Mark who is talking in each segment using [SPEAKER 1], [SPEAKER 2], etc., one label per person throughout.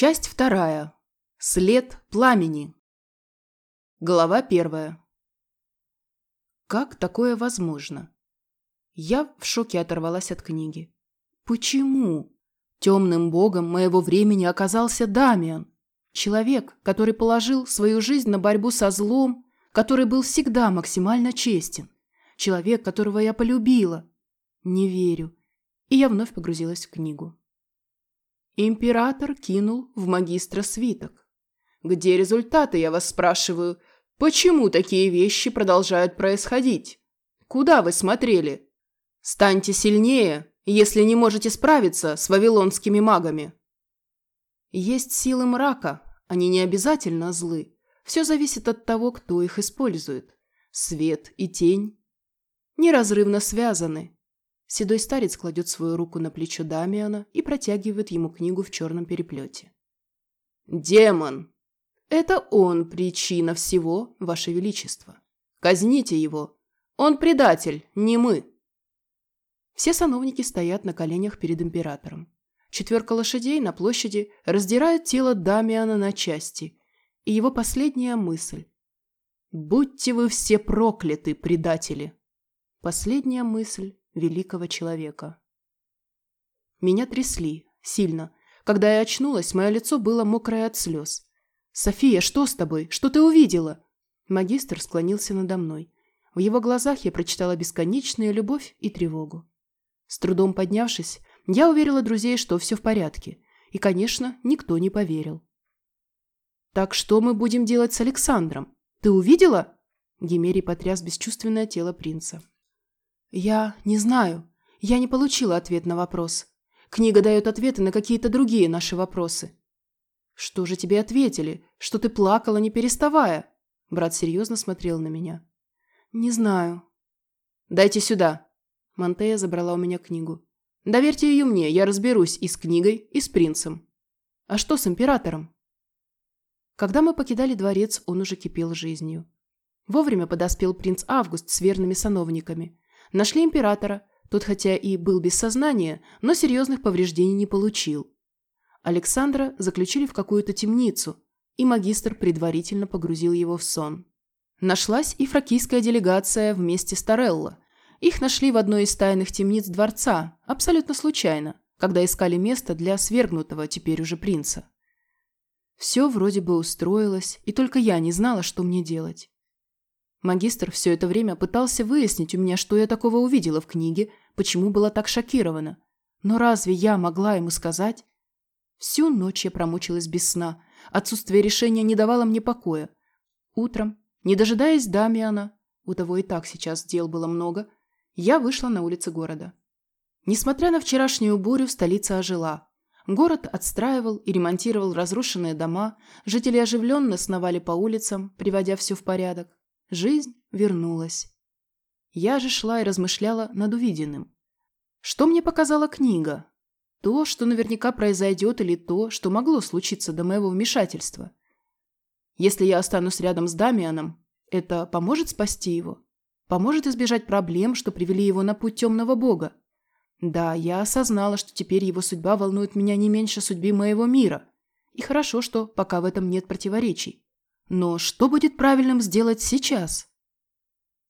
[SPEAKER 1] Часть вторая. След пламени. Глава первая. Как такое возможно? Я в шоке оторвалась от книги. Почему? Темным богом моего времени оказался Дамиан. Человек, который положил свою жизнь на борьбу со злом, который был всегда максимально честен. Человек, которого я полюбила. Не верю. И я вновь погрузилась в книгу. Император кинул в магистра свиток. «Где результаты, я вас спрашиваю? Почему такие вещи продолжают происходить? Куда вы смотрели? Станьте сильнее, если не можете справиться с вавилонскими магами». Есть силы мрака, они не обязательно злы. Все зависит от того, кто их использует. Свет и тень неразрывно связаны. Седой старец кладет свою руку на плечо Дамиана и протягивает ему книгу в черном переплете. «Демон! Это он причина всего, Ваше Величество. Казните его. Он предатель, не мы!» Все сановники стоят на коленях перед императором. Четверка лошадей на площади раздирает тело Дамиана на части. И его последняя мысль. «Будьте вы все прокляты, предатели!» Последняя мысль великого человека. Меня трясли, сильно. Когда я очнулась, мое лицо было мокрое от слез. «София, что с тобой? Что ты увидела?» Магистр склонился надо мной. В его глазах я прочитала бесконечную любовь и тревогу. С трудом поднявшись, я уверила друзей, что все в порядке. И, конечно, никто не поверил. «Так что мы будем делать с Александром? Ты увидела?» Гемерий потряс бесчувственное тело принца. «Я не знаю. Я не получила ответ на вопрос. Книга дает ответы на какие-то другие наши вопросы». «Что же тебе ответили? Что ты плакала, не переставая?» Брат серьезно смотрел на меня. «Не знаю». «Дайте сюда». Монтея забрала у меня книгу. «Доверьте ее мне, я разберусь и с книгой, и с принцем». «А что с императором?» Когда мы покидали дворец, он уже кипел жизнью. Вовремя подоспел принц Август с верными сановниками. Нашли императора. Тот хотя и был без сознания, но серьезных повреждений не получил. Александра заключили в какую-то темницу, и магистр предварительно погрузил его в сон. Нашлась и фракийская делегация вместе с Торелло. Их нашли в одной из тайных темниц дворца, абсолютно случайно, когда искали место для свергнутого теперь уже принца. Все вроде бы устроилось, и только я не знала, что мне делать. Магистр все это время пытался выяснить у меня, что я такого увидела в книге, почему была так шокирована. Но разве я могла ему сказать? Всю ночь я промучилась без сна. Отсутствие решения не давало мне покоя. Утром, не дожидаясь Дамиана, у того и так сейчас дел было много, я вышла на улицы города. Несмотря на вчерашнюю бурю, столица ожила. Город отстраивал и ремонтировал разрушенные дома, жители оживленно сновали по улицам, приводя все в порядок. Жизнь вернулась. Я же шла и размышляла над увиденным. Что мне показала книга? То, что наверняка произойдет, или то, что могло случиться до моего вмешательства? Если я останусь рядом с Дамианом, это поможет спасти его? Поможет избежать проблем, что привели его на путь темного бога? Да, я осознала, что теперь его судьба волнует меня не меньше судьбы моего мира. И хорошо, что пока в этом нет противоречий. Но что будет правильным сделать сейчас?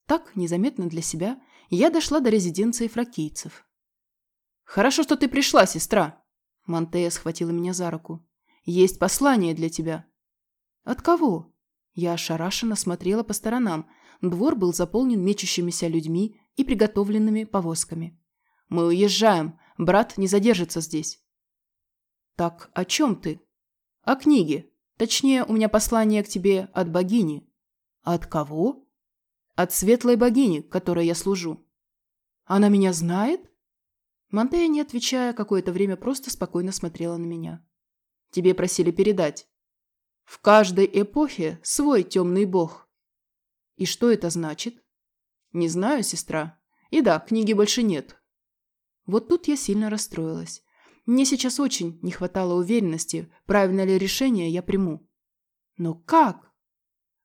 [SPEAKER 1] Так, незаметно для себя, я дошла до резиденции фракийцев. «Хорошо, что ты пришла, сестра!» Монтея схватила меня за руку. «Есть послание для тебя». «От кого?» Я ошарашенно смотрела по сторонам. Двор был заполнен мечущимися людьми и приготовленными повозками. «Мы уезжаем. Брат не задержится здесь». «Так о чем ты?» «О книге. Точнее, у меня послание к тебе от богини. От кого? От светлой богини, которой я служу. Она меня знает? Монтея, не отвечая, какое-то время просто спокойно смотрела на меня. Тебе просили передать. В каждой эпохе свой темный бог. И что это значит? Не знаю, сестра. И да, книги больше нет. Вот тут я сильно расстроилась. Мне сейчас очень не хватало уверенности, правильно ли решение я приму. Но как?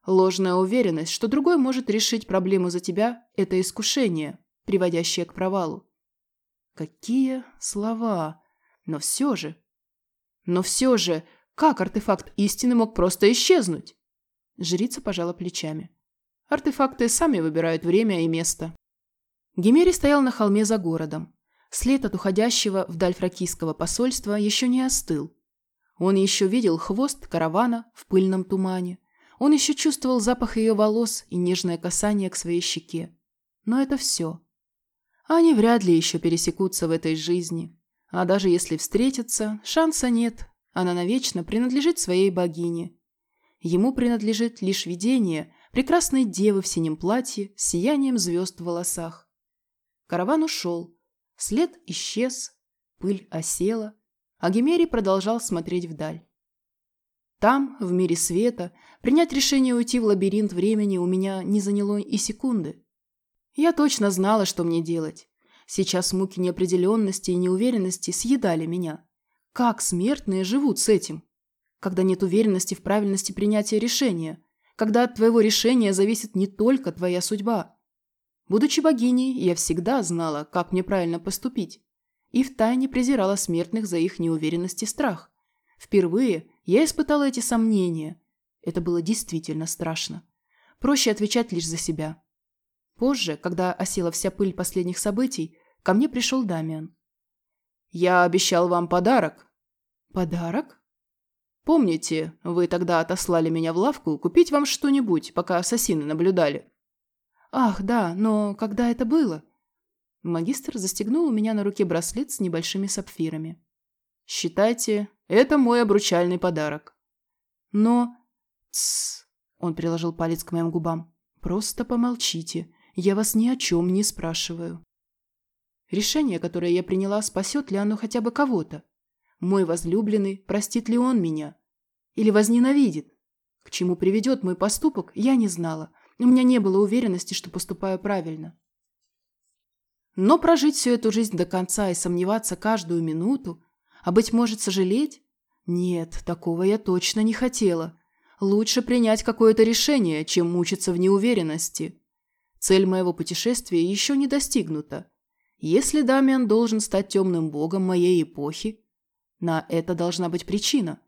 [SPEAKER 1] Ложная уверенность, что другой может решить проблему за тебя – это искушение, приводящее к провалу. Какие слова! Но все же... Но все же, Как артефакт истины мог просто исчезнуть? Жрица пожала плечами. Артефакты сами выбирают время и место. Гемери стоял на холме за городом. След от уходящего вдаль фракийского посольства еще не остыл. Он еще видел хвост каравана в пыльном тумане. Он еще чувствовал запах ее волос и нежное касание к своей щеке. Но это все. Они вряд ли еще пересекутся в этой жизни. А даже если встретятся, шанса нет. Она навечно принадлежит своей богине. Ему принадлежит лишь видение прекрасной девы в синем платье с сиянием звезд в волосах. Караван ушел. След исчез. Пыль осела. А Гемерий продолжал смотреть вдаль. Там, в мире света, принять решение уйти в лабиринт времени у меня не заняло и секунды. Я точно знала, что мне делать. Сейчас муки неопределенности и неуверенности съедали меня. Как смертные живут с этим? Когда нет уверенности в правильности принятия решения. Когда от твоего решения зависит не только твоя судьба. Будучи богиней, я всегда знала, как мне правильно поступить. И втайне презирала смертных за их неуверенность и страх. Впервые я испытала эти сомнения. Это было действительно страшно. Проще отвечать лишь за себя. Позже, когда осела вся пыль последних событий, ко мне пришел Дамиан. «Я обещал вам подарок». «Подарок?» «Помните, вы тогда отослали меня в лавку купить вам что-нибудь, пока ассасины наблюдали?» «Ах, да, но когда это было?» Магистр застегнул у меня на руке браслет с небольшими сапфирами. «Считайте, это мой обручальный подарок». «Но...» «Тссс», — он приложил палец к моим губам. «Просто помолчите. Я вас ни о чем не спрашиваю. Решение, которое я приняла, спасет ли оно хотя бы кого-то? Мой возлюбленный, простит ли он меня? Или возненавидит? К чему приведет мой поступок, я не знала. У меня не было уверенности, что поступаю правильно. Но прожить всю эту жизнь до конца и сомневаться каждую минуту, а, быть может, сожалеть? Нет, такого я точно не хотела. Лучше принять какое-то решение, чем мучиться в неуверенности. Цель моего путешествия еще не достигнута. Если Дамиан должен стать темным богом моей эпохи, на это должна быть причина.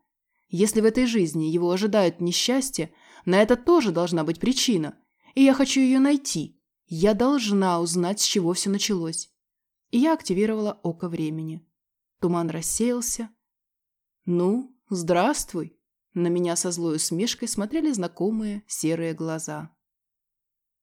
[SPEAKER 1] Если в этой жизни его ожидает несчастье, на это тоже должна быть причина. И я хочу ее найти. Я должна узнать, с чего все началось. И я активировала око времени. Туман рассеялся. «Ну, здравствуй!» На меня со злой усмешкой смотрели знакомые серые глаза.